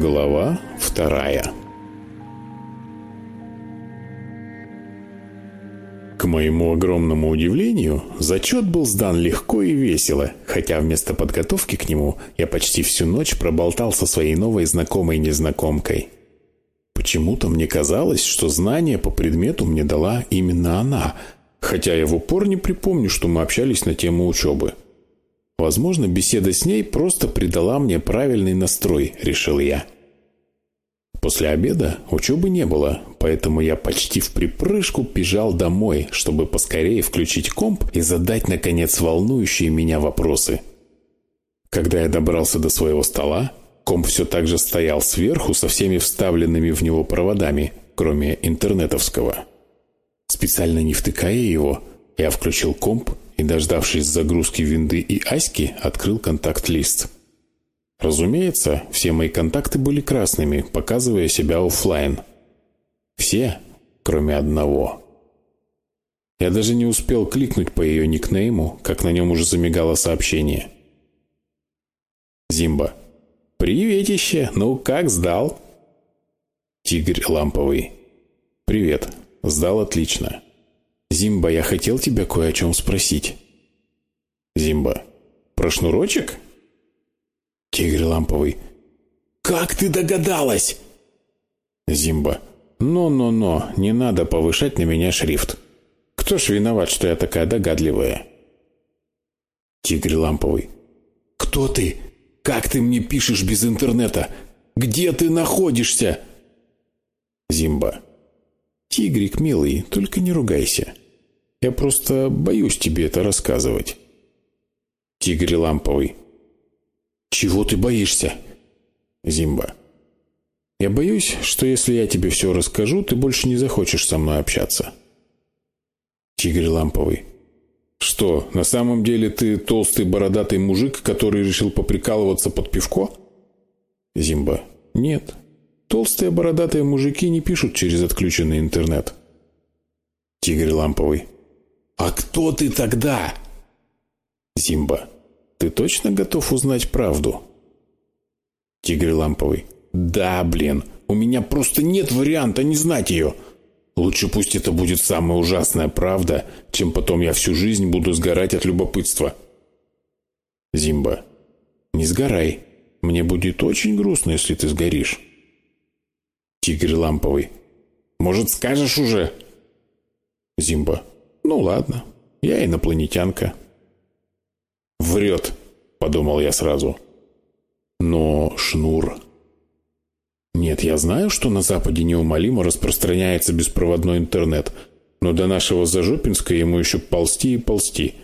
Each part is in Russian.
Глава вторая К моему огромному удивлению, зачет был сдан легко и весело, хотя вместо подготовки к нему я почти всю ночь проболтал со своей новой знакомой незнакомкой. Почему-то мне казалось, что знание по предмету мне дала именно она, хотя я в упор не припомню, что мы общались на тему учебы. Возможно, беседа с ней просто придала мне правильный настрой, решил я. После обеда учебы не было, поэтому я почти в припрыжку бежал домой, чтобы поскорее включить комп и задать, наконец, волнующие меня вопросы. Когда я добрался до своего стола, комп все так же стоял сверху со всеми вставленными в него проводами, кроме интернетовского. Специально не втыкая его, я включил комп и, дождавшись загрузки винды и аськи, открыл контакт-лист. Разумеется, все мои контакты были красными, показывая себя офлайн. Все, кроме одного. Я даже не успел кликнуть по ее никнейму, как на нем уже замигало сообщение. Зимба. «Приветище! Ну, как сдал?» Тигрь ламповый. «Привет. Сдал отлично. «Зимба, я хотел тебя кое о чем спросить». «Зимба, про шнурочек?» Тигр ламповый. «Как ты догадалась?» Зимба. «Но-но-но, не надо повышать на меня шрифт. Кто ж виноват, что я такая догадливая?» Тигр ламповый. «Кто ты? Как ты мне пишешь без интернета? Где ты находишься?» Зимба. «Тигрик, милый, только не ругайся. Я просто боюсь тебе это рассказывать». Тигр ламповый. «Чего ты боишься?» Зимба. «Я боюсь, что если я тебе все расскажу, ты больше не захочешь со мной общаться». Тигр ламповый. «Что, на самом деле ты толстый бородатый мужик, который решил поприкалываться под пивко?» Зимба. «Нет, Толстые бородатые мужики не пишут через отключенный интернет. Тигр ламповый. «А кто ты тогда?» Зимба. «Ты точно готов узнать правду?» Тигр ламповый. «Да, блин, у меня просто нет варианта не знать ее. Лучше пусть это будет самая ужасная правда, чем потом я всю жизнь буду сгорать от любопытства». Зимба. «Не сгорай. Мне будет очень грустно, если ты сгоришь». Тигр ламповый. «Может, скажешь уже?» Зимба. «Ну ладно, я инопланетянка». «Врет», — подумал я сразу. «Но шнур...» «Нет, я знаю, что на Западе неумолимо распространяется беспроводной интернет, но до нашего Зажопинска ему еще ползти и ползти».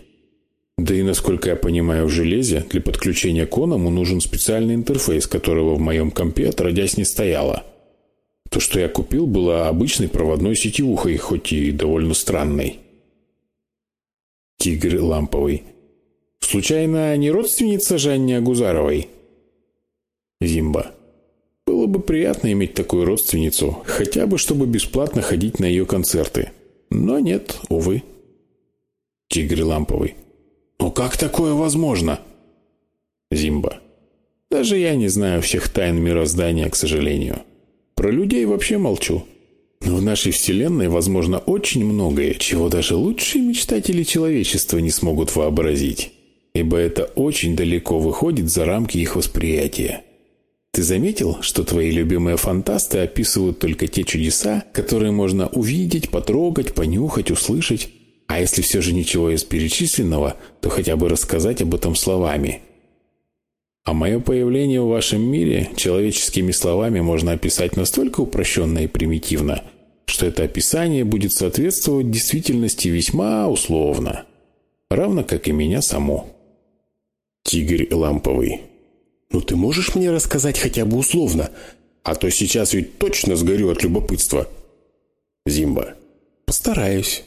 Да и, насколько я понимаю, в железе для подключения к оному нужен специальный интерфейс, которого в моем компе отродясь не стояло. То, что я купил, было обычной проводной сетевухой, хоть и довольно странной. Тигр ламповый. Случайно не родственница Жанне Агузаровой? Зимба. Было бы приятно иметь такую родственницу, хотя бы чтобы бесплатно ходить на ее концерты. Но нет, увы. Тигр ламповый. Ну как такое возможно? Зимба. Даже я не знаю всех тайн мироздания, к сожалению. Про людей вообще молчу. Но в нашей Вселенной возможно очень многое, чего даже лучшие мечтатели человечества не смогут вообразить. Ибо это очень далеко выходит за рамки их восприятия. Ты заметил, что твои любимые фантасты описывают только те чудеса, которые можно увидеть, потрогать, понюхать, услышать? А если все же ничего из перечисленного, то хотя бы рассказать об этом словами – а мое появление в вашем мире человеческими словами можно описать настолько упрощенно и примитивно, что это описание будет соответствовать действительности весьма условно, равно как и меня само. Тигрь ламповый. «Ну ты можешь мне рассказать хотя бы условно? А то сейчас ведь точно сгорю от любопытства». Зимба. «Постараюсь.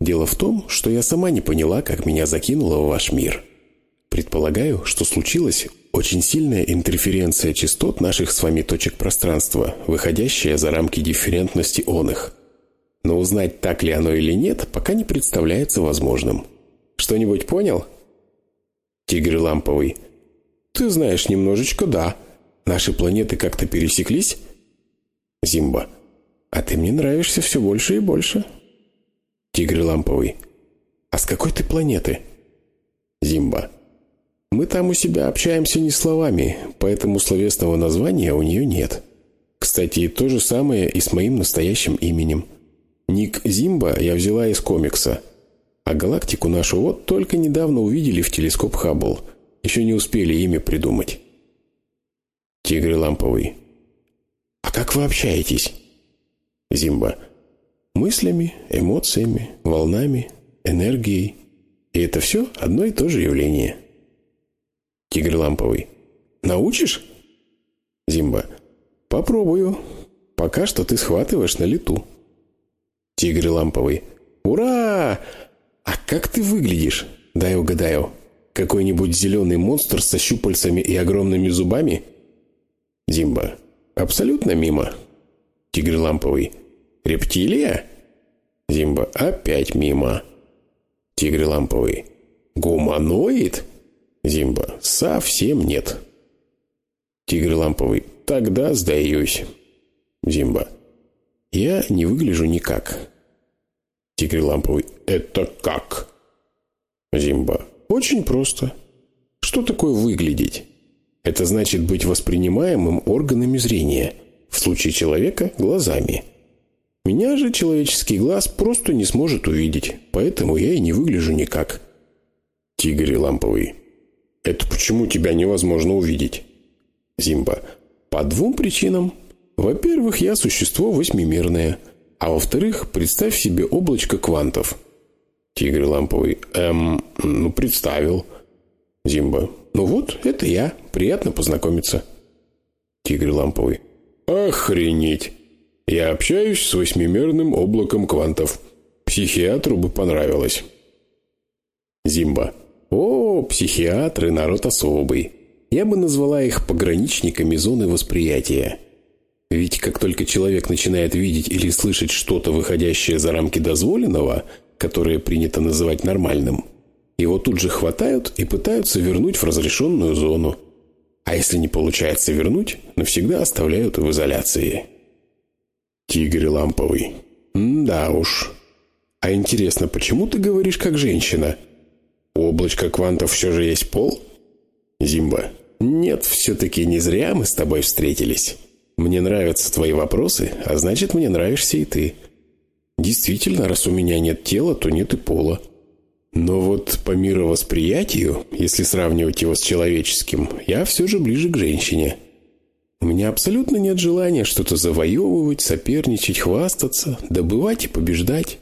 Дело в том, что я сама не поняла, как меня закинуло в ваш мир». Предполагаю, что случилось очень сильная интерференция частот наших с вами точек пространства, выходящая за рамки дифферентности он их. Но узнать, так ли оно или нет, пока не представляется возможным. Что-нибудь понял? Тигр ламповый. Ты знаешь, немножечко да. Наши планеты как-то пересеклись? Зимба. А ты мне нравишься все больше и больше. Тигр ламповый. А с какой ты планеты? Зимба. Мы там у себя общаемся не словами, поэтому словесного названия у нее нет. Кстати, то же самое и с моим настоящим именем. Ник Зимба я взяла из комикса. А галактику нашу вот только недавно увидели в телескоп Хаббл. Еще не успели имя придумать. Тигр ламповый. А как вы общаетесь? Зимба. Мыслями, эмоциями, волнами, энергией. И это все одно и то же явление. Тигр ламповый. Научишь? Зимба. Попробую. Пока что ты схватываешь на лету. Тигр ламповый. Ура! А как ты выглядишь? Дай угадаю. Какой-нибудь зеленый монстр со щупальцами и огромными зубами? Зимба. Абсолютно мимо. Тигр ламповый. Рептилия? Зимба. Опять мимо. Тигр ламповый. Гуманоид? Зимба. Совсем нет. Тигр ламповый. Тогда сдаюсь. Зимба. Я не выгляжу никак. Тигр ламповый. Это как? Зимба. Очень просто. Что такое выглядеть? Это значит быть воспринимаемым органами зрения. В случае человека – глазами. Меня же человеческий глаз просто не сможет увидеть, поэтому я и не выгляжу никак. Тигр ламповый. Это почему тебя невозможно увидеть? Зимба. По двум причинам. Во-первых, я существо восьмимерное. А во-вторых, представь себе облачко квантов. Тигр ламповый. Эм, ну представил. Зимба. Ну вот, это я. Приятно познакомиться. Тигр ламповый. Охренеть. Я общаюсь с восьмимерным облаком квантов. Психиатру бы понравилось. Зимба. О, психиатры народ особый. Я бы назвала их пограничниками зоны восприятия. Ведь как только человек начинает видеть или слышать что-то, выходящее за рамки дозволенного, которое принято называть нормальным, его тут же хватают и пытаются вернуть в разрешенную зону. А если не получается вернуть, навсегда оставляют в изоляции. Тигр ламповый. М да уж. А интересно, почему ты говоришь как женщина? У облачка квантов все же есть пол? Зимба. Нет, все-таки не зря мы с тобой встретились. Мне нравятся твои вопросы, а значит, мне нравишься и ты. Действительно, раз у меня нет тела, то нет и пола. Но вот по мировосприятию, если сравнивать его с человеческим, я все же ближе к женщине. У меня абсолютно нет желания что-то завоевывать, соперничать, хвастаться, добывать и побеждать.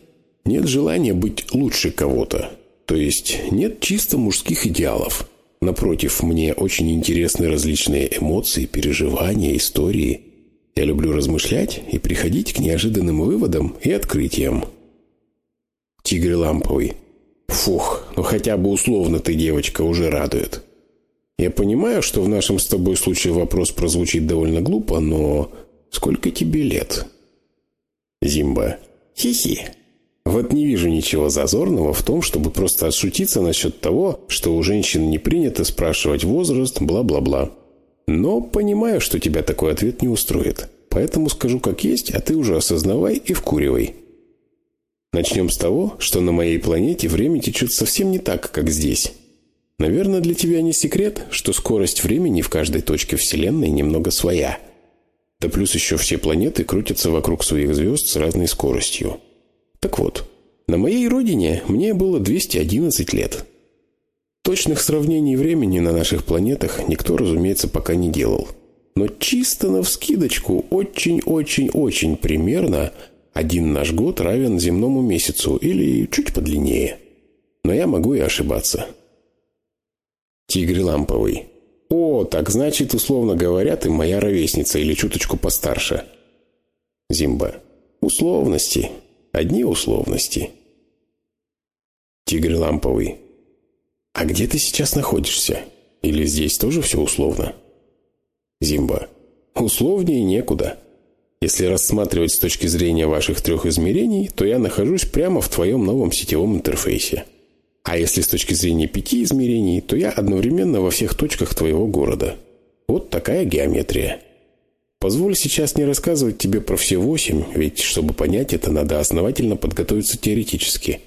Нет желания быть лучше кого-то. То есть нет чисто мужских идеалов. Напротив, мне очень интересны различные эмоции, переживания, истории. Я люблю размышлять и приходить к неожиданным выводам и открытиям. Тигр ламповый. Фух, ну хотя бы условно ты, девочка, уже радует. Я понимаю, что в нашем с тобой случае вопрос прозвучит довольно глупо, но сколько тебе лет? Зимба. Хи-хи. Вот не вижу ничего зазорного в том, чтобы просто отшутиться насчет того, что у женщин не принято спрашивать возраст, бла-бла-бла. Но понимаю, что тебя такой ответ не устроит. Поэтому скажу как есть, а ты уже осознавай и вкуривай. Начнем с того, что на моей планете время течет совсем не так, как здесь. Наверное, для тебя не секрет, что скорость времени в каждой точке Вселенной немного своя. Да плюс еще все планеты крутятся вокруг своих звезд с разной скоростью. Так вот, на моей родине мне было 211 лет. Точных сравнений времени на наших планетах никто, разумеется, пока не делал. Но чисто на вскидочку, очень-очень-очень примерно, один наш год равен земному месяцу или чуть подлиннее. Но я могу и ошибаться. Тигр ламповый. О, так значит, условно говоря, ты моя ровесница или чуточку постарше. Зимба. Условности. Одни условности. Тигр ламповый. А где ты сейчас находишься? Или здесь тоже все условно? Зимба. Условнее некуда. Если рассматривать с точки зрения ваших трех измерений, то я нахожусь прямо в твоем новом сетевом интерфейсе. А если с точки зрения пяти измерений, то я одновременно во всех точках твоего города. Вот такая геометрия. Позволь сейчас не рассказывать тебе про все восемь, ведь чтобы понять это, надо основательно подготовиться теоретически.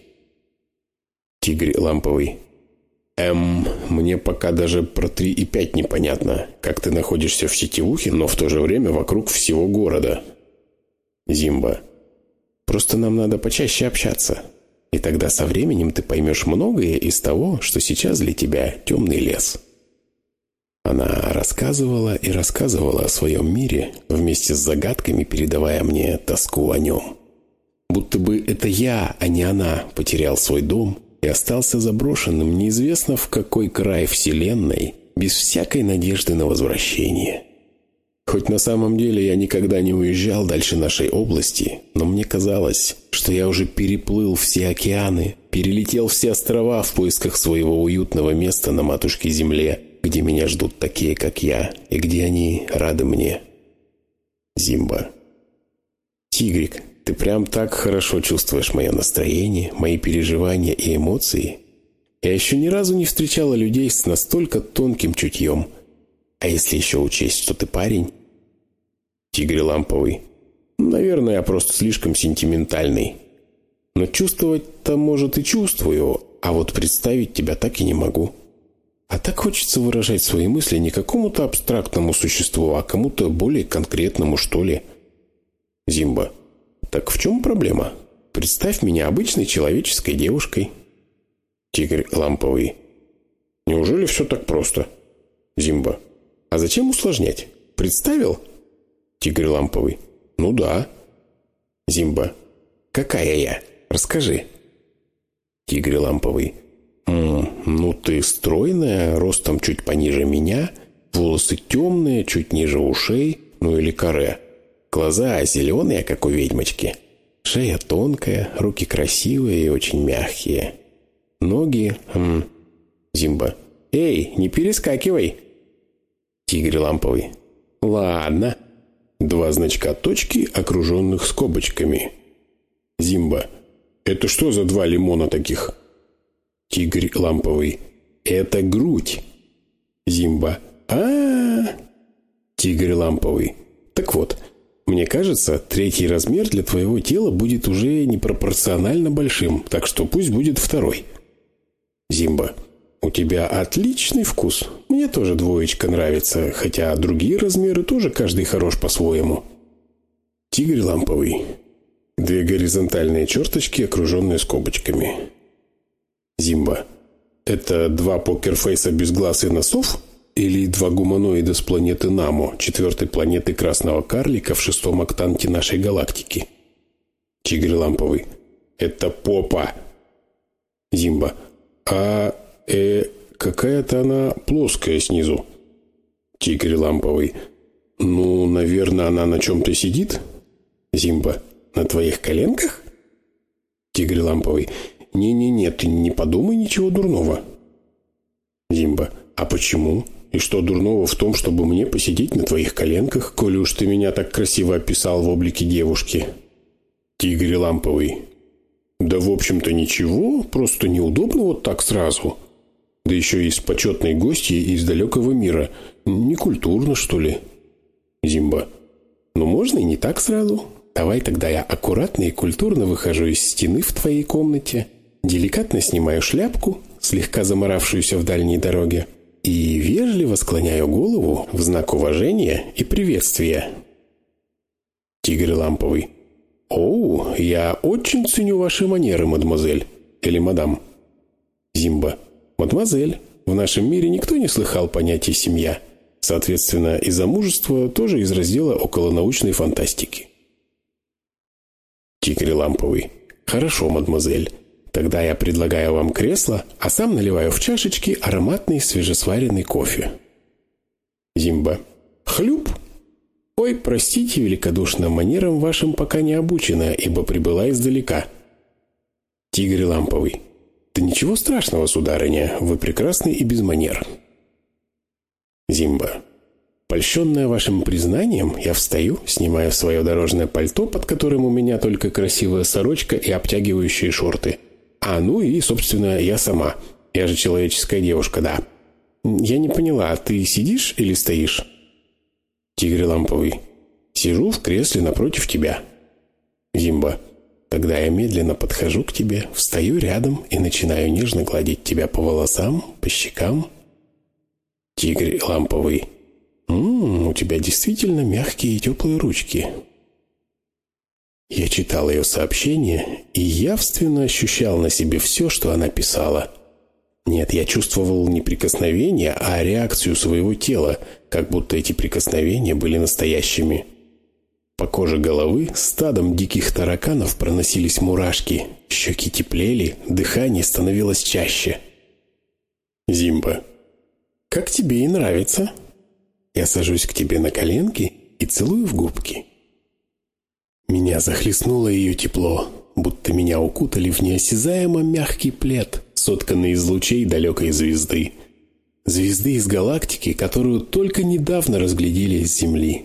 Тигрь ламповый. Эм, мне пока даже про три и пять непонятно, как ты находишься в сетевухе, но в то же время вокруг всего города. Зимба. Просто нам надо почаще общаться. И тогда со временем ты поймешь многое из того, что сейчас для тебя темный лес. Она рассказывала и рассказывала о своем мире, вместе с загадками передавая мне тоску о нем. Будто бы это я, а не она, потерял свой дом и остался заброшенным неизвестно в какой край вселенной, без всякой надежды на возвращение. Хоть на самом деле я никогда не уезжал дальше нашей области, но мне казалось, что я уже переплыл все океаны, перелетел все острова в поисках своего уютного места на матушке Земле, где меня ждут такие, как я, и где они рады мне. Зимба. Тигрик, ты прям так хорошо чувствуешь мое настроение, мои переживания и эмоции. Я еще ни разу не встречала людей с настолько тонким чутьем. А если еще учесть, что ты парень, Тигр ламповый. Наверное, я просто слишком сентиментальный. Но чувствовать-то, может, и чувствую, а вот представить тебя так и не могу. А так хочется выражать свои мысли не какому-то абстрактному существу, а кому-то более конкретному, что ли. Зимба. Так в чем проблема? Представь меня обычной человеческой девушкой. Тигр ламповый. Неужели все так просто? Зимба. А зачем усложнять? Представил? Тигр ламповый. Ну да. Зимба. Какая я? Расскажи. Тигр ламповый. Ну ты стройная, ростом чуть пониже меня, волосы темные, чуть ниже ушей, ну или коре. Глаза зеленые, как у ведьмочки. Шея тонкая, руки красивые и очень мягкие. Ноги... М Зимба. «Эй, не перескакивай!» Тигр ламповый. «Ладно». Два значка точки, окруженных скобочками. Зимба. Это что за два лимона таких? Тигр ламповый. Это грудь. Зимба. А, -а, -а. Тигр ламповый. Так вот, мне кажется, третий размер для твоего тела будет уже непропорционально большим, так что пусть будет второй. Зимба. «У тебя отличный вкус. Мне тоже двоечка нравится, хотя другие размеры тоже каждый хорош по-своему». Тигр ламповый. Две горизонтальные черточки, окруженные скобочками. Зимба. Это два покерфейса без глаз и носов? Или два гуманоида с планеты Намо, четвертой планеты Красного Карлика в шестом октанте нашей галактики? Тигр ламповый. Это попа. Зимба. А Э, какая-то она плоская снизу. Тигр ламповый. Ну, наверное, она на чем-то сидит? Зимба. На твоих коленках? Тигр ламповый. Не-не-не, ты не подумай ничего дурного. Зимба. А почему? И что дурного в том, чтобы мне посидеть на твоих коленках, коли уж ты меня так красиво описал в облике девушки? Тигр ламповый. Да, в общем-то, ничего, просто неудобно вот так сразу. Да еще и с почетной гостьей из далекого мира. Некультурно, что ли? Зимба. Ну, можно и не так сразу. Давай тогда я аккуратно и культурно выхожу из стены в твоей комнате, деликатно снимаю шляпку, слегка заморавшуюся в дальней дороге, и вежливо склоняю голову в знак уважения и приветствия. Тигр ламповый. «Оу, я очень ценю ваши манеры, мадемуазель. Или мадам?» Зимба. «Мадемуазель, в нашем мире никто не слыхал понятия «семья». Соответственно, и замужество тоже из раздела околонаучной фантастики». Тигр ламповый. «Хорошо, мадемуазель. Тогда я предлагаю вам кресло, а сам наливаю в чашечки ароматный свежесваренный кофе». Зимба. «Хлюп!» «Ой, простите, великодушным манерам вашим пока не обучена, ибо прибыла издалека». Тигр ламповый. «Да ничего страшного, сударыня, вы прекрасны и без манер». Зимба. Польщенная вашим признанием, я встаю, снимаю свое дорожное пальто, под которым у меня только красивая сорочка и обтягивающие шорты. А, ну и, собственно, я сама. Я же человеческая девушка, да. Я не поняла, ты сидишь или стоишь? Тигр ламповый. Сижу в кресле напротив тебя. Зимба. Тогда я медленно подхожу к тебе, встаю рядом и начинаю нежно гладить тебя по волосам, по щекам. Тигр ламповый. «Ммм, у тебя действительно мягкие и теплые ручки». Я читал ее сообщение и явственно ощущал на себе все, что она писала. Нет, я чувствовал не прикосновение, а реакцию своего тела, как будто эти прикосновения были настоящими. По коже головы стадом диких тараканов проносились мурашки, щеки теплели, дыхание становилось чаще. «Зимба, как тебе и нравится?» Я сажусь к тебе на коленки и целую в губки. Меня захлестнуло ее тепло, будто меня укутали в неосязаемо мягкий плед, сотканный из лучей далекой звезды. Звезды из галактики, которую только недавно разглядели с Земли.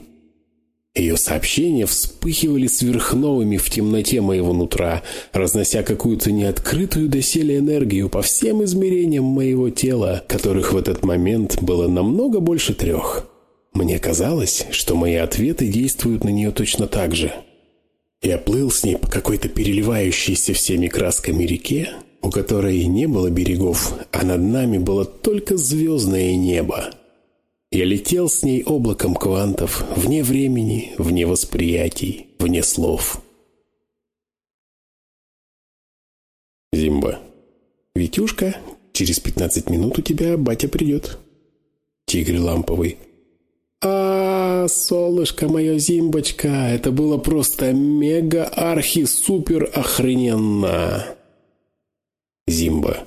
Ее сообщения вспыхивали сверхновыми в темноте моего нутра, разнося какую-то неоткрытую доселе энергию по всем измерениям моего тела, которых в этот момент было намного больше трех. Мне казалось, что мои ответы действуют на нее точно так же. Я плыл с ней по какой-то переливающейся всеми красками реке, у которой не было берегов, а над нами было только звездное небо. Я летел с ней облаком квантов, вне времени, вне восприятий, вне слов. Зимба. «Витюшка, через пятнадцать минут у тебя батя придет». Тигр ламповый. А, солнышко мое, Зимбочка, это было просто мега-архи-супер охрененно. Зимба.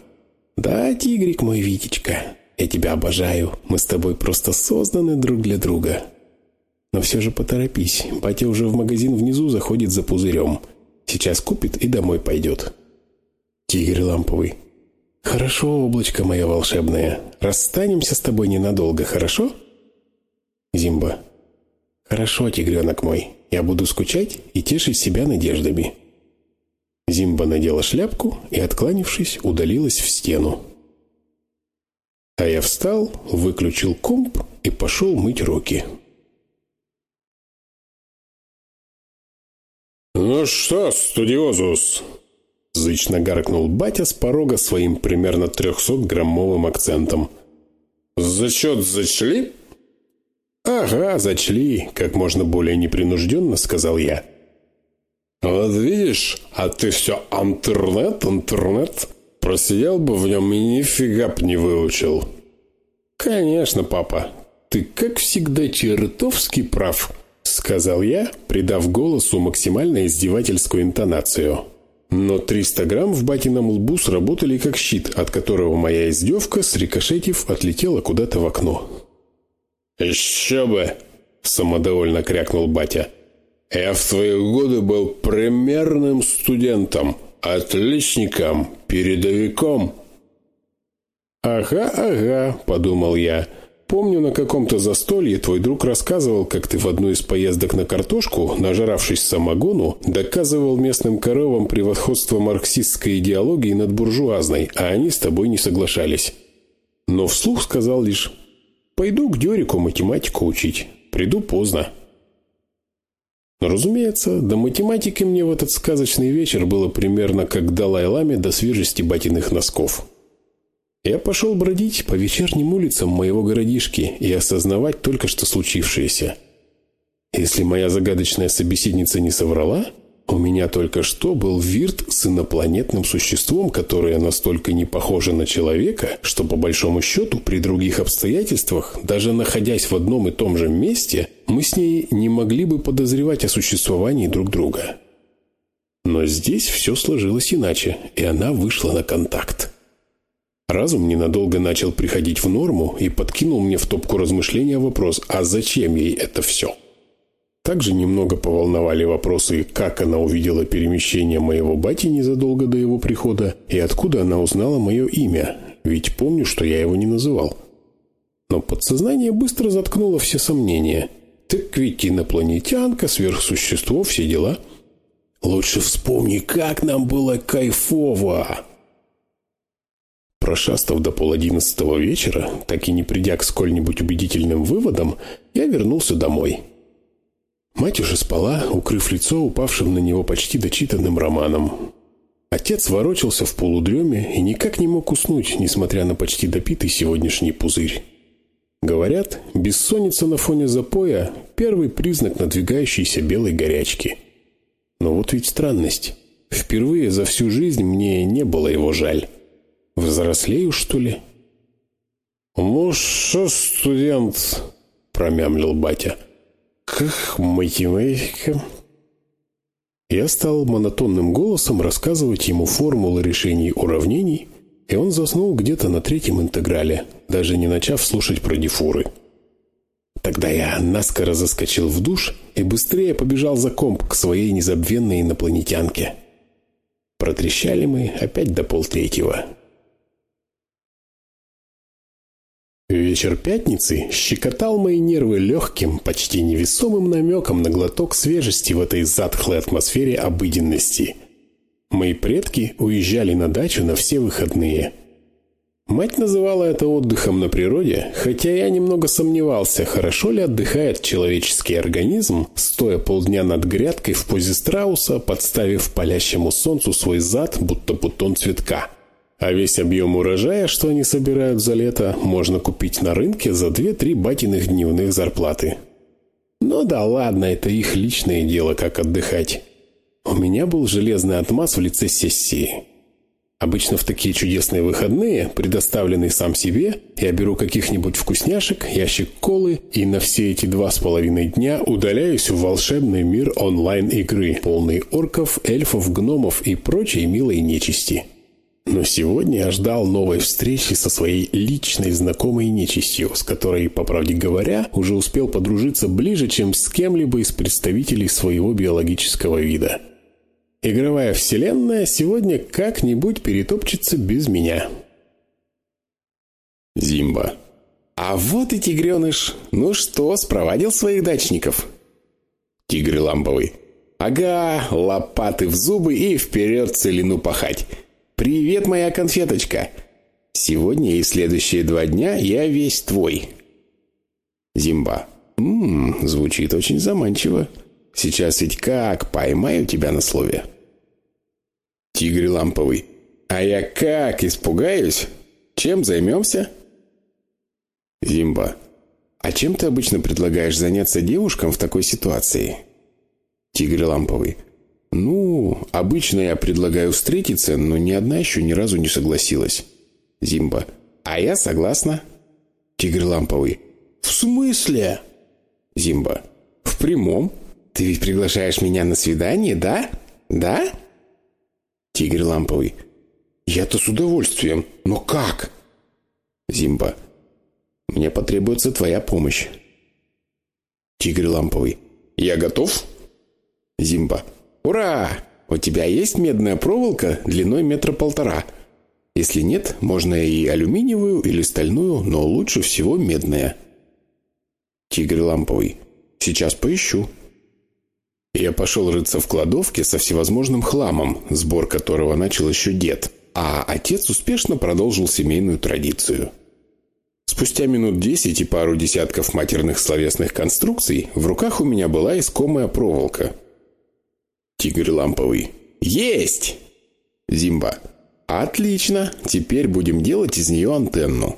Да, тигрик мой, Витечка, я тебя обожаю. Мы с тобой просто созданы друг для друга. Но все же поторопись. Батя уже в магазин внизу заходит за пузырем. Сейчас купит и домой пойдет. Тигр ламповый. Хорошо, облачко мое волшебное. Расстанемся с тобой ненадолго, хорошо? Зимба. «Хорошо, тигренок мой, я буду скучать и тешить себя надеждами». Зимба надела шляпку и, откланившись, удалилась в стену. А я встал, выключил комп и пошел мыть руки. «Ну что, студиозус?» Зычно гаркнул батя с порога своим примерно 300-граммовым акцентом. «Зачет зачли?» «Ага, зачли», — как можно более непринужденно сказал я. «Вот видишь, а ты все интернет, интернет. Просидел бы в нем и нифига б не выучил». «Конечно, папа, ты, как всегда, чертовски прав», — сказал я, придав голосу максимально издевательскую интонацию. Но 300 грамм в батином лбу сработали как щит, от которого моя издевка, срикошетив, отлетела куда-то в окно. «Еще бы!» – самодовольно крякнул батя. «Я в твои годы был примерным студентом, отличником, передовиком». «Ага, ага», – подумал я. «Помню, на каком-то застолье твой друг рассказывал, как ты в одну из поездок на картошку, нажравшись самогону, доказывал местным коровам превосходство марксистской идеологии над буржуазной, а они с тобой не соглашались». Но вслух сказал лишь Пойду к Дёрику математику учить. Приду поздно. Но, разумеется, до математики мне в этот сказочный вечер было примерно как Далай-Ламе до свежести батиных носков. Я пошел бродить по вечерним улицам моего городишки и осознавать только что случившееся. Если моя загадочная собеседница не соврала, у меня только что был вирт с инопланетным существом, которое настолько не похоже на человека, что по большому счету при других обстоятельствах, даже находясь в одном и том же месте, мы с ней не могли бы подозревать о существовании друг друга. Но здесь все сложилось иначе, и она вышла на контакт. Разум ненадолго начал приходить в норму и подкинул мне в топку размышления вопрос, а зачем ей это все? Также немного поволновали вопросы, как она увидела перемещение моего бати незадолго до его прихода и откуда она узнала мое имя, ведь помню, что я его не называл. Но подсознание быстро заткнуло все сомнения. Так ведь инопланетянка, сверхсущество, все дела. Лучше вспомни, как нам было кайфово. Прошастав до пол одиннадцатого вечера, так и не придя к сколь-нибудь убедительным выводам, я вернулся домой. Мать уже спала, укрыв лицо упавшим на него почти дочитанным романом. Отец ворочался в полудреме и никак не мог уснуть, несмотря на почти допитый сегодняшний пузырь. Говорят, бессонница на фоне запоя – первый признак надвигающейся белой горячки. Но вот ведь странность. Впервые за всю жизнь мне не было его жаль. Взрослею, что ли? «Ну что, студент?» – промямлил батя. «Как математика?» Я стал монотонным голосом рассказывать ему формулы решений уравнений, и он заснул где-то на третьем интеграле, даже не начав слушать про дифуры. Тогда я наскоро заскочил в душ и быстрее побежал за комп к своей незабвенной инопланетянке. Протрещали мы опять до полтретьего. Вечер пятницы щекотал мои нервы легким, почти невесомым намеком на глоток свежести в этой затхлой атмосфере обыденности. Мои предки уезжали на дачу на все выходные. Мать называла это отдыхом на природе, хотя я немного сомневался, хорошо ли отдыхает человеческий организм, стоя полдня над грядкой в позе страуса, подставив палящему солнцу свой зад, будто бутон цветка. А весь объем урожая, что они собирают за лето, можно купить на рынке за 2-3 батиных дневных зарплаты. Ну да ладно, это их личное дело, как отдыхать. У меня был железный отмаз в лице сессии. Обычно в такие чудесные выходные, предоставленный сам себе, я беру каких-нибудь вкусняшек, ящик колы и на все эти два с половиной дня удаляюсь в волшебный мир онлайн-игры, полный орков, эльфов, гномов и прочей милой нечисти. Но сегодня я ждал новой встречи со своей личной знакомой нечистью, с которой, по правде говоря, уже успел подружиться ближе, чем с кем-либо из представителей своего биологического вида. Игровая вселенная сегодня как-нибудь перетопчется без меня. Зимба. А вот и тигреныш. Ну что, спровадил своих дачников? Тигр ламповый. Ага, лопаты в зубы и вперед целину пахать. «Привет, моя конфеточка! Сегодня и следующие два дня я весь твой». Зимба. «Ммм, звучит очень заманчиво. Сейчас ведь как поймаю тебя на слове». Тигр ламповый. «А я как испугаюсь? Чем займемся?» Зимба. «А чем ты обычно предлагаешь заняться девушкам в такой ситуации?» Тигр ламповый. «Ну, обычно я предлагаю встретиться, но ни одна еще ни разу не согласилась». Зимба. «А я согласна». Тигр ламповый. «В смысле?» Зимба. «В прямом. Ты ведь приглашаешь меня на свидание, да? Да?» Тигр ламповый. «Я-то с удовольствием. Но как?» Зимба. «Мне потребуется твоя помощь». Тигр ламповый. «Я готов?» Зимба. «Ура! У тебя есть медная проволока длиной метра полтора? Если нет, можно и алюминиевую или стальную, но лучше всего медная». Тигр ламповый. «Сейчас поищу». Я пошел рыться в кладовке со всевозможным хламом, сбор которого начал еще дед, а отец успешно продолжил семейную традицию. Спустя минут десять и пару десятков матерных словесных конструкций в руках у меня была искомая проволока – Тигр ламповый. Есть! Зимба. Отлично. Теперь будем делать из нее антенну.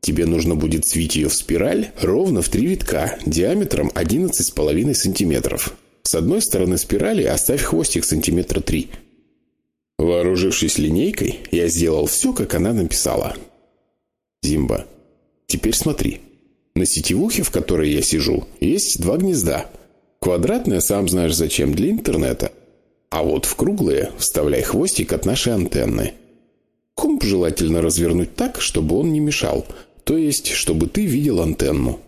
Тебе нужно будет свить ее в спираль ровно в три витка, диаметром 11,5 сантиметров. С одной стороны спирали оставь хвостик сантиметра 3. Вооружившись линейкой, я сделал все, как она написала. Зимба. Теперь смотри. На сетевухе, в которой я сижу, есть два гнезда. Квадратное, сам знаешь зачем, для интернета. А вот в круглые вставляй хвостик от нашей антенны. Комп желательно развернуть так, чтобы он не мешал, то есть, чтобы ты видел антенну.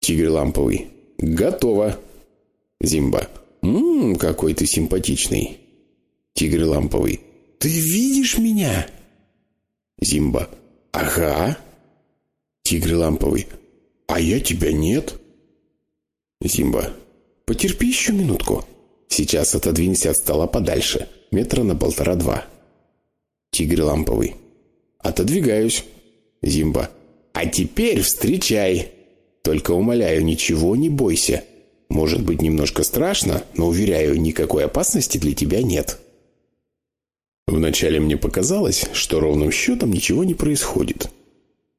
Тигр ламповый. Готово. Зимба. Ммм, какой ты симпатичный. Тигр ламповый. Ты видишь меня? Зимба. Ага. Тигр ламповый. А я тебя нет. Зимба. Потерпи еще минутку. Сейчас отодвинься от стола подальше. Метра на полтора-два. Тигр ламповый. Отодвигаюсь. Зимба. А теперь встречай. Только умоляю, ничего не бойся. Может быть, немножко страшно, но, уверяю, никакой опасности для тебя нет. Вначале мне показалось, что ровным счетом ничего не происходит.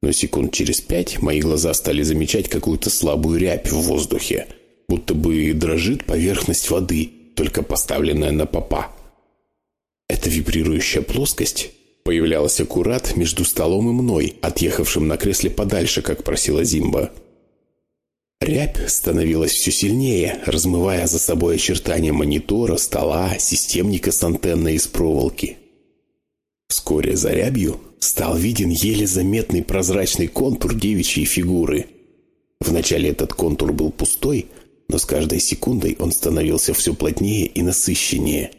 Но секунд через пять мои глаза стали замечать какую-то слабую рябь в воздухе, будто бы дрожит поверхность воды, только поставленная на попа. Эта вибрирующая плоскость появлялась аккурат между столом и мной, отъехавшим на кресле подальше, как просила Зимба. Рябь становилась все сильнее, размывая за собой очертания монитора, стола, системника с антенной из проволоки. Вскоре за рябью стал виден еле заметный прозрачный контур девичьей фигуры. Вначале этот контур был пустой, но с каждой секундой он становился все плотнее и насыщеннее.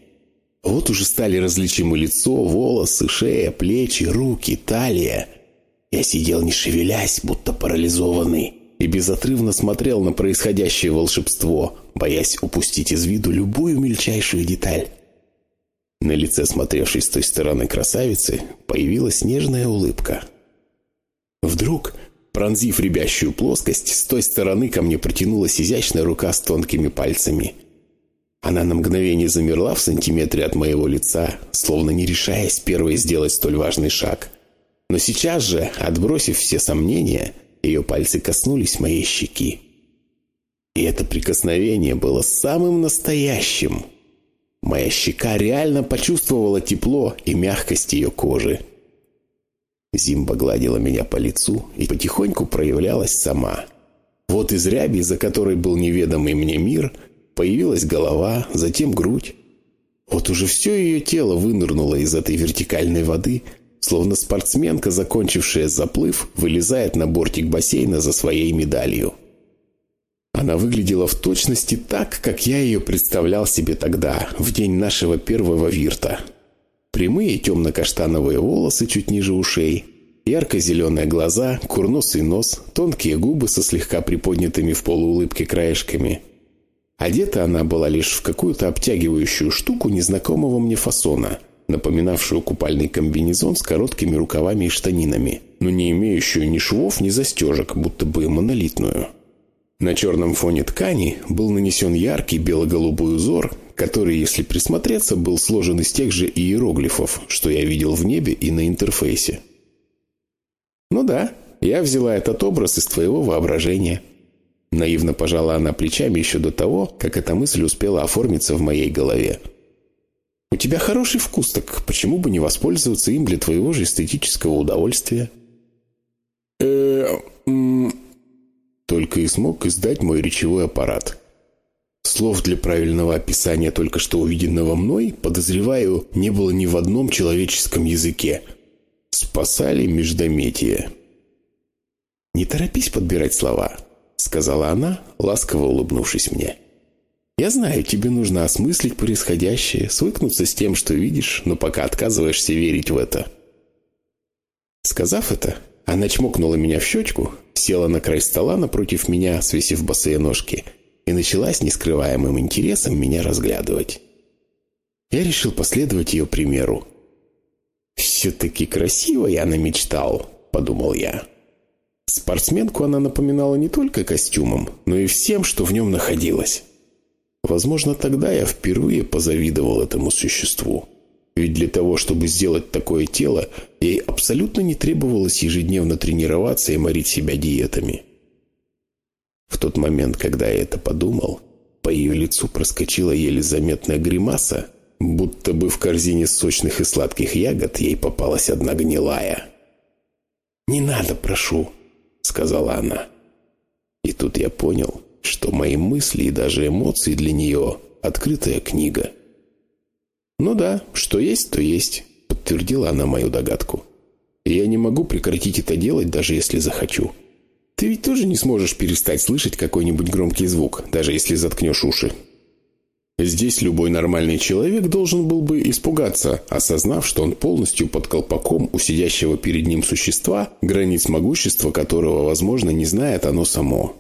Вот уже стали различимы лицо, волосы, шея, плечи, руки, талия. Я сидел не шевелясь, будто парализованный и безотрывно смотрел на происходящее волшебство, боясь упустить из виду любую мельчайшую деталь. На лице смотревшей с той стороны красавицы появилась нежная улыбка. Вдруг, пронзив рябящую плоскость, с той стороны ко мне протянулась изящная рука с тонкими пальцами. Она на мгновение замерла в сантиметре от моего лица, словно не решаясь первой сделать столь важный шаг. Но сейчас же, отбросив все сомнения, ее пальцы коснулись моей щеки. И это прикосновение было самым настоящим. Моя щека реально почувствовала тепло и мягкость ее кожи. Зимба гладила меня по лицу и потихоньку проявлялась сама. Вот из ряби, за которой был неведомый мне мир, появилась голова, затем грудь. Вот уже все ее тело вынырнуло из этой вертикальной воды – Словно спортсменка, закончившая заплыв, вылезает на бортик бассейна за своей медалью. Она выглядела в точности так, как я ее представлял себе тогда, в день нашего первого вирта. Прямые темно-каштановые волосы чуть ниже ушей, ярко-зеленые глаза, курносый нос, тонкие губы со слегка приподнятыми в полуулыбке краешками. Одета она была лишь в какую-то обтягивающую штуку незнакомого мне фасона – напоминавшую купальный комбинезон с короткими рукавами и штанинами, но не имеющую ни швов, ни застежек, будто бы монолитную. На черном фоне ткани был нанесен яркий бело-голубой узор, который, если присмотреться, был сложен из тех же иероглифов, что я видел в небе и на интерфейсе. «Ну да, я взяла этот образ из твоего воображения». Наивно пожала она плечами еще до того, как эта мысль успела оформиться в моей голове. У тебя хороший вкус, так почему бы не воспользоваться им для твоего же эстетического удовольствия? э Только и смог издать мой речевой аппарат. Слов для правильного описания только что увиденного мной, подозреваю, не было ни в одном человеческом языке. Спасали междометие. «Не торопись подбирать слова», — сказала она, ласково улыбнувшись мне. Я знаю, тебе нужно осмыслить происходящее, свыкнуться с тем, что видишь, но пока отказываешься верить в это. Сказав это, она чмокнула меня в щечку, села на край стола напротив меня, свесив босые ножки, и начала с нескрываемым интересом меня разглядывать. Я решил последовать ее примеру. «Все-таки красиво я намечтал», — подумал я. Спортсменку она напоминала не только костюмом, но и всем, что в нем находилось. Возможно, тогда я впервые позавидовал этому существу. Ведь для того, чтобы сделать такое тело, ей абсолютно не требовалось ежедневно тренироваться и морить себя диетами. В тот момент, когда я это подумал, по ее лицу проскочила еле заметная гримаса, будто бы в корзине сочных и сладких ягод ей попалась одна гнилая. «Не надо, прошу», — сказала она. И тут я понял, что мои мысли и даже эмоции для нее – открытая книга. «Ну да, что есть, то есть», – подтвердила она мою догадку. «Я не могу прекратить это делать, даже если захочу. Ты ведь тоже не сможешь перестать слышать какой-нибудь громкий звук, даже если заткнешь уши». Здесь любой нормальный человек должен был бы испугаться, осознав, что он полностью под колпаком у сидящего перед ним существа, границ могущества которого, возможно, не знает оно само.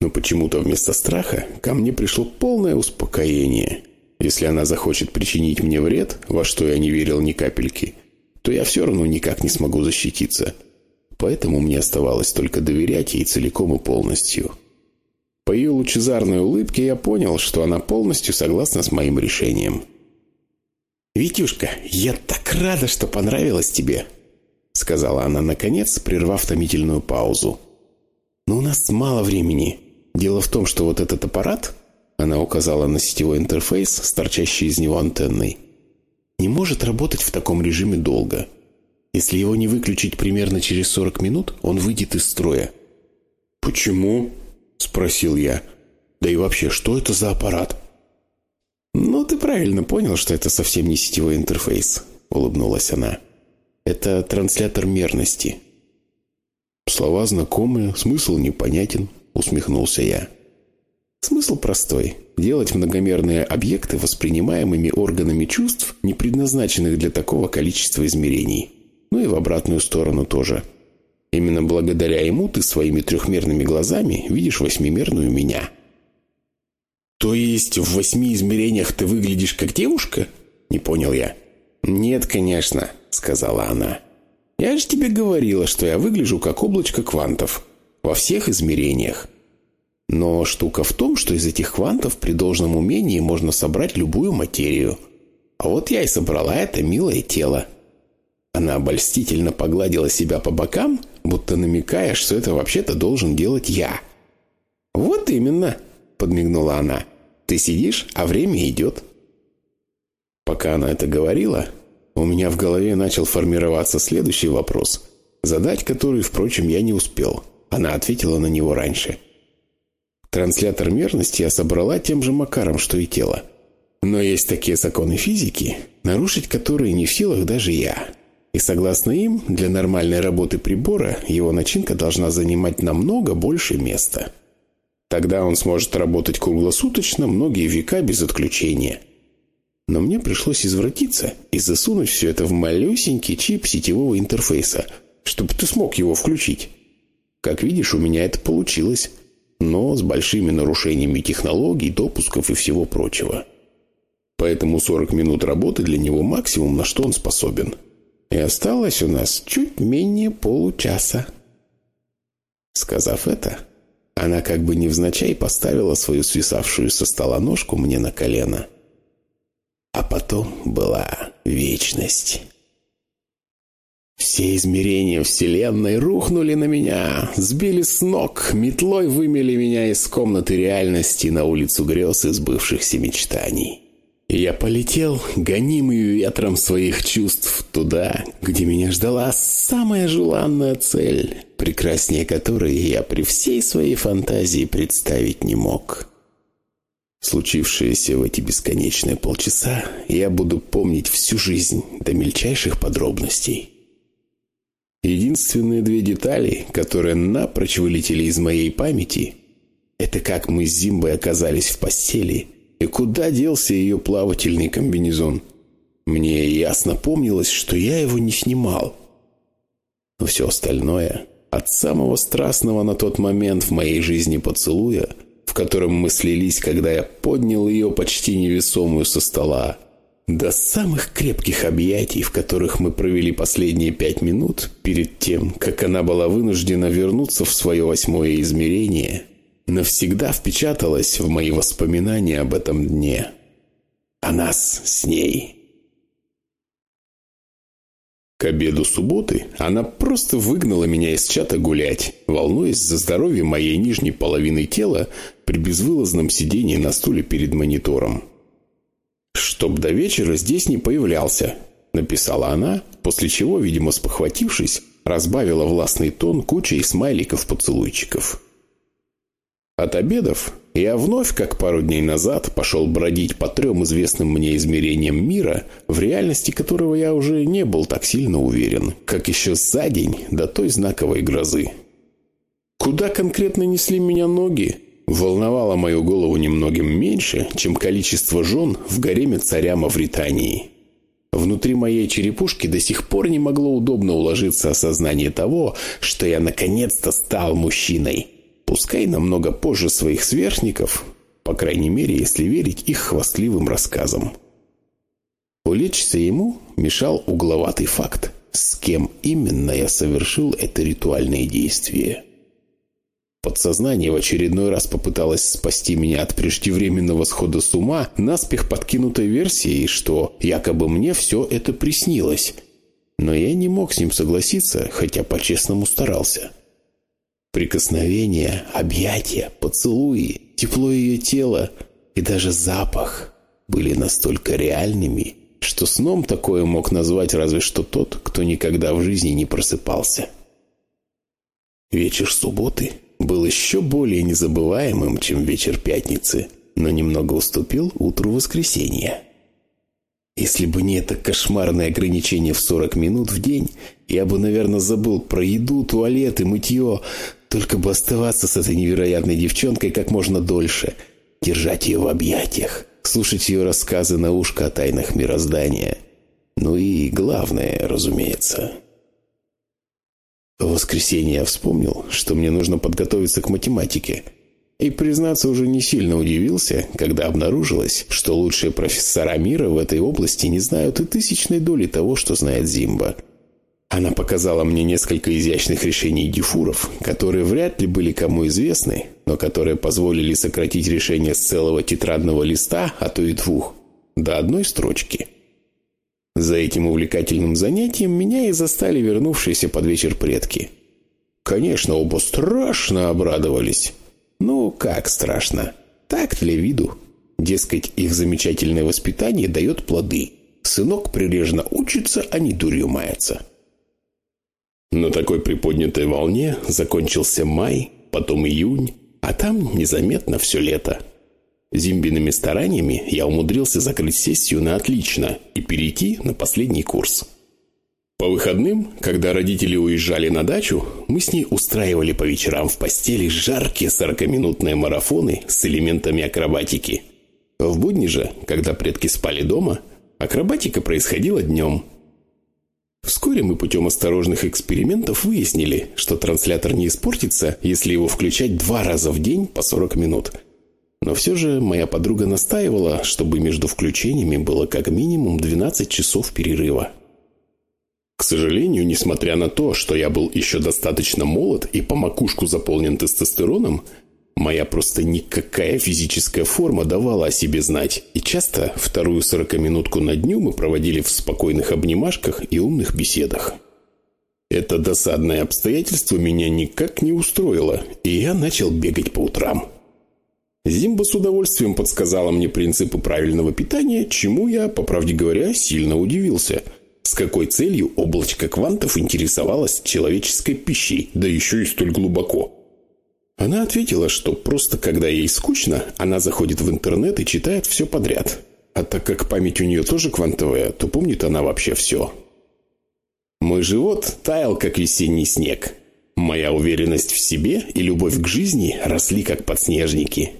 Но почему-то вместо страха ко мне пришло полное успокоение. Если она захочет причинить мне вред, во что я не верил ни капельки, то я все равно никак не смогу защититься. Поэтому мне оставалось только доверять ей целиком и полностью. По ее лучезарной улыбке я понял, что она полностью согласна с моим решением. «Витюшка, я так рада, что понравилось тебе!» Сказала она наконец, прервав томительную паузу. «Но у нас мало времени. Дело в том, что вот этот аппарат...» Она указала на сетевой интерфейс с торчащей из него антенной. «Не может работать в таком режиме долго. Если его не выключить примерно через 40 минут, он выйдет из строя». «Почему?» Спросил я. Да и вообще, что это за аппарат? Ну, ты правильно понял, что это совсем не сетевой интерфейс, улыбнулась она. Это транслятор мерности. Слова знакомые, смысл непонятен, усмехнулся я. Смысл простой. Делать многомерные объекты воспринимаемыми органами чувств, не предназначенных для такого количества измерений. Ну и в обратную сторону тоже. Именно благодаря ему ты своими трехмерными глазами видишь восьмимерную меня. То есть в восьми измерениях ты выглядишь как девушка? Не понял я. Нет, конечно, сказала она. Я же тебе говорила, что я выгляжу как облачко квантов. Во всех измерениях. Но штука в том, что из этих квантов при должном умении можно собрать любую материю. А вот я и собрала это милое тело. Она обольстительно погладила себя по бокам, будто намекая, что это вообще-то должен делать я. «Вот именно», — подмигнула она. «Ты сидишь, а время идет». Пока она это говорила, у меня в голове начал формироваться следующий вопрос, задать который, впрочем, я не успел. Она ответила на него раньше. Транслятор мерности я собрала тем же макаром, что и тело. Но есть такие законы физики, нарушить которые не в силах даже я. И согласно им, для нормальной работы прибора его начинка должна занимать намного больше места. Тогда он сможет работать круглосуточно многие века без отключения. Но мне пришлось извратиться и засунуть все это в малюсенький чип сетевого интерфейса, чтобы ты смог его включить. Как видишь, у меня это получилось, но с большими нарушениями технологий, допусков и всего прочего. Поэтому 40 минут работы для него максимум, на что он способен – и осталось у нас чуть менее получаса. Сказав это, она как бы невзначай поставила свою свисавшую со стола ножку мне на колено. А потом была вечность. Все измерения Вселенной рухнули на меня, сбили с ног, метлой вымели меня из комнаты реальности на улицу грез и сбывшихся мечтаний. Я полетел, гонимый ветром своих чувств, туда, где меня ждала самая желанная цель, прекраснее которой я при всей своей фантазии представить не мог. Случившееся в эти бесконечные полчаса я буду помнить всю жизнь до мельчайших подробностей. Единственные две детали, которые напрочь вылетели из моей памяти, это как мы с Зимбой оказались в постели – и куда делся ее плавательный комбинезон? Мне ясно помнилось, что я его не снимал. Но все остальное, от самого страстного на тот момент в моей жизни поцелуя, в котором мы слились, когда я поднял ее почти невесомую со стола, до самых крепких объятий, в которых мы провели последние пять минут, перед тем, как она была вынуждена вернуться в свое восьмое измерение – навсегда впечаталось в мои воспоминания об этом дне. О нас с ней. К обеду субботы она просто выгнала меня из чата гулять, волнуясь за здоровье моей нижней половины тела при безвылазном сидении на стуле перед монитором. «Чтоб до вечера здесь не появлялся», — написала она, после чего, видимо спохватившись, разбавила властный тон кучей смайликов-поцелуйчиков. От обедов я вновь, как пару дней назад, пошел бродить по трем известным мне измерениям мира, в реальности которого я уже не был так сильно уверен, как еще за день до той знаковой грозы. Куда конкретно несли меня ноги, волновало мою голову немногим меньше, чем количество жен в гареме царя Мавритании. Внутри моей черепушки до сих пор не могло удобно уложиться осознание того, что я наконец-то стал мужчиной – Пускай намного позже своих сверстников, по крайней мере, если верить их хвастливым рассказам. Улечься ему мешал угловатый факт, с кем именно я совершил это ритуальное действие. Подсознание в очередной раз попыталось спасти меня от преждевременного схода с ума, наспех подкинутой версией, что якобы мне все это приснилось. Но я не мог с ним согласиться, хотя по-честному старался. Прикосновения, объятия, поцелуи, тепло ее тела и даже запах были настолько реальными, что сном такое мог назвать разве что тот, кто никогда в жизни не просыпался. Вечер субботы был еще более незабываемым, чем вечер пятницы, но немного уступил утру воскресенья. Если бы не это кошмарное ограничение в 40 минут в день, я бы, наверное, забыл про еду, туалет и мытье, только бы оставаться с этой невероятной девчонкой как можно дольше, держать ее в объятиях, слушать ее рассказы на ушко о тайнах мироздания. Ну и главное, разумеется, в воскресенье я вспомнил, что мне нужно подготовиться к математике. И, признаться, уже не сильно удивился, когда обнаружилось, что лучшие профессора мира в этой области не знают и тысячной доли того, что знает Зимба. Она показала мне несколько изящных решений дифуров, которые вряд ли были кому известны, но которые позволили сократить решение с целого тетрадного листа, а то и двух, до одной строчки – за этим увлекательным занятием меня и застали вернувшиеся под вечер предки. Конечно, оба страшно обрадовались. Ну, как страшно? Так для виду. Дескать, их замечательное воспитание дает плоды. Сынок прилежно учится, а не дурью мается. На такой приподнятой волне закончился май, потом июнь, а там незаметно все лето. Зимбиными стараниями я умудрился закрыть сессию на отлично и перейти на последний курс. По выходным, когда родители уезжали на дачу, мы с ней устраивали по вечерам в постели жаркие сорокаминутные марафоны с элементами акробатики. В будни же, когда предки спали дома, акробатика происходила днем. Вскоре мы путем осторожных экспериментов выяснили, что транслятор не испортится, если его включать два раза в день по 40 минут – но все же моя подруга настаивала, чтобы между включениями было как минимум 12 часов перерыва. К сожалению, несмотря на то, что я был еще достаточно молод и по макушку заполнен тестостероном, моя просто никакая физическая форма давала о себе знать, и часто вторую сорокаминутку на дню мы проводили в спокойных обнимашках и умных беседах. Это досадное обстоятельство меня никак не устроило, и я начал бегать по утрам. Зимба с удовольствием подсказала мне принципы правильного питания, чему я, по правде говоря, сильно удивился. С какой целью облачко квантов интересовалось человеческой пищей, да еще и столь глубоко? Она ответила, что просто когда ей скучно, она заходит в интернет и читает все подряд. А так как память у нее тоже квантовая, то помнит она вообще все. Мой живот таял, как весенний снег. Моя уверенность в себе и любовь к жизни росли, как подснежники.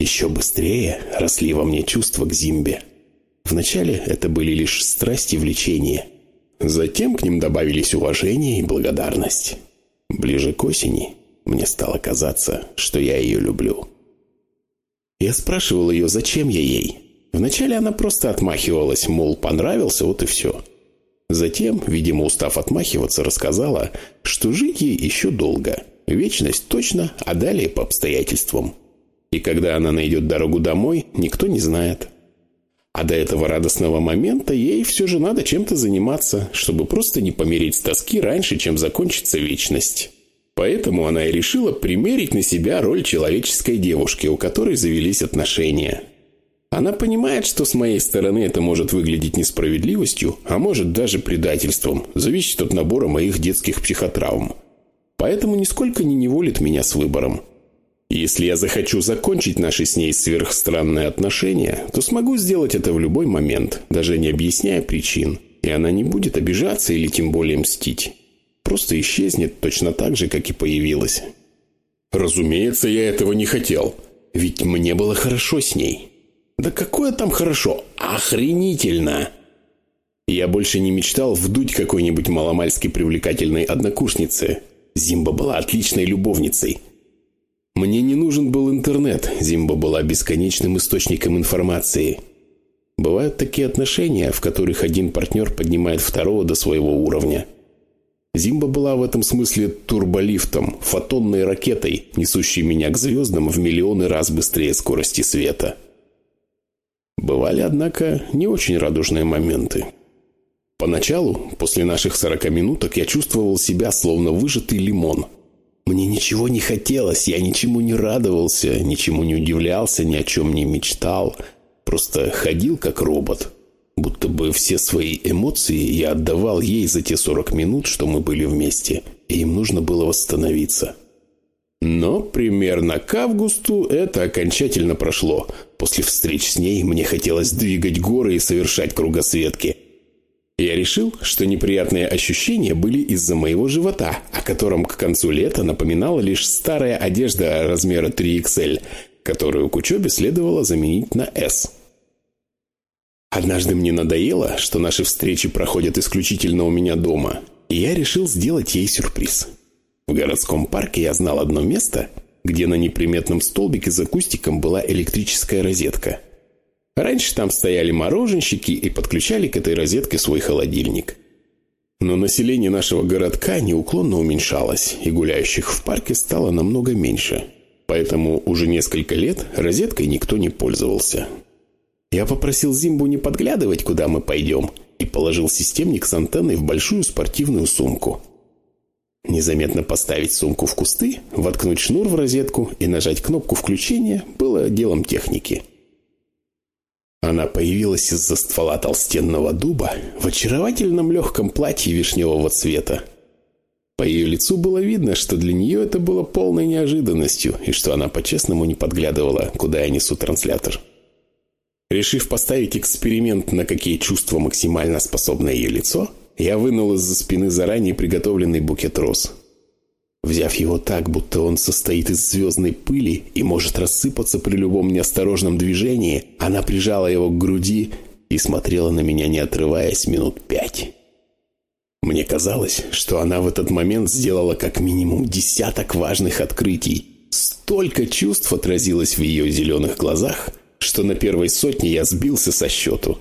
Еще быстрее росли во мне чувства к Зимбе. Вначале это были лишь страсть и влечение. Затем к ним добавились уважение и благодарность. Ближе к осени мне стало казаться, что я ее люблю. Я спрашивал ее, зачем я ей. Вначале она просто отмахивалась, мол, понравился, вот и все. Затем, видимо, устав отмахиваться, рассказала, что жить ей еще долго. Вечность точно, а далее по обстоятельствам. И когда она найдет дорогу домой, никто не знает. А до этого радостного момента ей все же надо чем-то заниматься, чтобы просто не помереть с тоски раньше, чем закончится вечность. Поэтому она и решила примерить на себя роль человеческой девушки, у которой завелись отношения. Она понимает, что с моей стороны это может выглядеть несправедливостью, а может даже предательством, зависит от набора моих детских психотравм. Поэтому нисколько не неволит меня с выбором. Если я захочу закончить наши с ней сверхстранные отношения, то смогу сделать это в любой момент, даже не объясняя причин. И она не будет обижаться или тем более мстить. Просто исчезнет точно так же, как и появилась. Разумеется, я этого не хотел. Ведь мне было хорошо с ней. Да какое там хорошо? Охренительно! Я больше не мечтал вдуть какой-нибудь маломальски привлекательной однокурснице. Зимба была отличной любовницей – мне не нужен был интернет, Зимба была бесконечным источником информации. Бывают такие отношения, в которых один партнер поднимает второго до своего уровня. Зимба была в этом смысле турболифтом, фотонной ракетой, несущей меня к звездам в миллионы раз быстрее скорости света. Бывали, однако, не очень радужные моменты. Поначалу, после наших 40 минуток, я чувствовал себя словно выжатый лимон. Мне ничего не хотелось, я ничему не радовался, ничему не удивлялся, ни о чем не мечтал – Просто ходил как робот. Будто бы все свои эмоции я отдавал ей за те 40 минут, что мы были вместе. И им нужно было восстановиться. Но примерно к августу это окончательно прошло. После встреч с ней мне хотелось двигать горы и совершать кругосветки. Я решил, что неприятные ощущения были из-за моего живота, о котором к концу лета напоминала лишь старая одежда размера 3XL – которую к учебе следовало заменить на «С». Однажды мне надоело, что наши встречи проходят исключительно у меня дома, и я решил сделать ей сюрприз. В городском парке я знал одно место, где на неприметном столбике за кустиком была электрическая розетка. Раньше там стояли мороженщики и подключали к этой розетке свой холодильник. Но население нашего городка неуклонно уменьшалось, и гуляющих в парке стало намного меньше – Поэтому уже несколько лет розеткой никто не пользовался. Я попросил Зимбу не подглядывать, куда мы пойдем, и положил системник с антенной в большую спортивную сумку. Незаметно поставить сумку в кусты, воткнуть шнур в розетку и нажать кнопку включения было делом техники. Она появилась из-за ствола толстенного дуба в очаровательном легком платье вишневого цвета, по ее лицу было видно, что для нее это было полной неожиданностью, и что она по-честному не подглядывала, куда я несу транслятор. Решив поставить эксперимент, на какие чувства максимально способно ее лицо, я вынул из-за спины заранее приготовленный букет роз. Взяв его так, будто он состоит из звездной пыли и может рассыпаться при любом неосторожном движении, она прижала его к груди и смотрела на меня, не отрываясь, минут пять. Мне казалось, что она в этот момент сделала как минимум десяток важных открытий. Столько чувств отразилось в ее зеленых глазах, что на первой сотне я сбился со счету.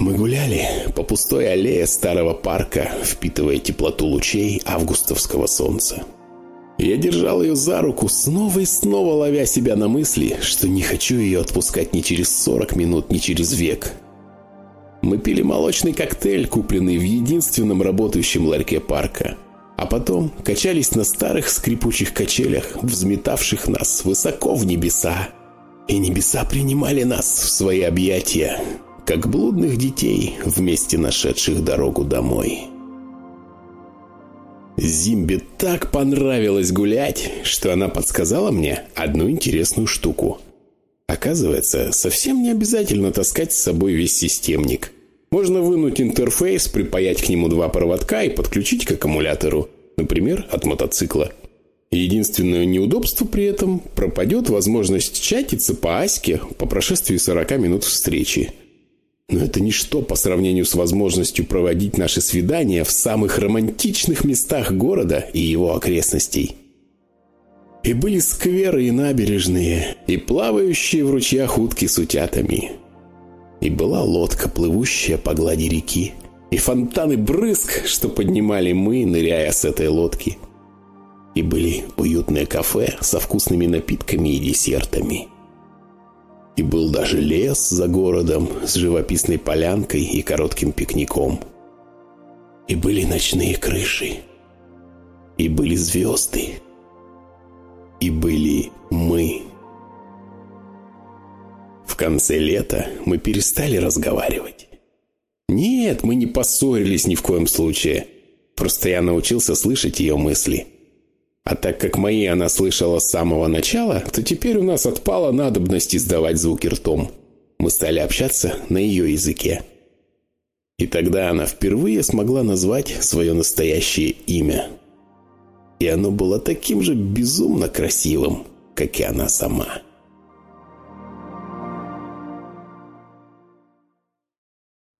Мы гуляли по пустой аллее старого парка, впитывая теплоту лучей августовского солнца. Я держал ее за руку, снова и снова ловя себя на мысли, что не хочу ее отпускать ни через 40 минут, ни через век – мы пили молочный коктейль, купленный в единственном работающем ларьке парка. А потом качались на старых скрипучих качелях, взметавших нас высоко в небеса. И небеса принимали нас в свои объятия, как блудных детей, вместе нашедших дорогу домой. Зимбе так понравилось гулять, что она подсказала мне одну интересную штуку – Оказывается, совсем не обязательно таскать с собой весь системник. Можно вынуть интерфейс, припаять к нему два проводка и подключить к аккумулятору, например, от мотоцикла. Единственное неудобство при этом – пропадет возможность чатиться по аське по прошествии 40 минут встречи. Но это ничто по сравнению с возможностью проводить наши свидания в самых романтичных местах города и его окрестностей. И были скверы и набережные, и плавающие в ручьях утки с утятами. И была лодка, плывущая по глади реки, и фонтаны брызг, что поднимали мы, ныряя с этой лодки. И были уютные кафе со вкусными напитками и десертами. И был даже лес за городом с живописной полянкой и коротким пикником. И были ночные крыши. И были звезды и были мы. В конце лета мы перестали разговаривать. Нет, мы не поссорились ни в коем случае. Просто я научился слышать ее мысли. А так как мои она слышала с самого начала, то теперь у нас отпала надобность издавать звуки ртом. Мы стали общаться на ее языке. И тогда она впервые смогла назвать свое настоящее имя – и оно было таким же безумно красивым, как и она сама.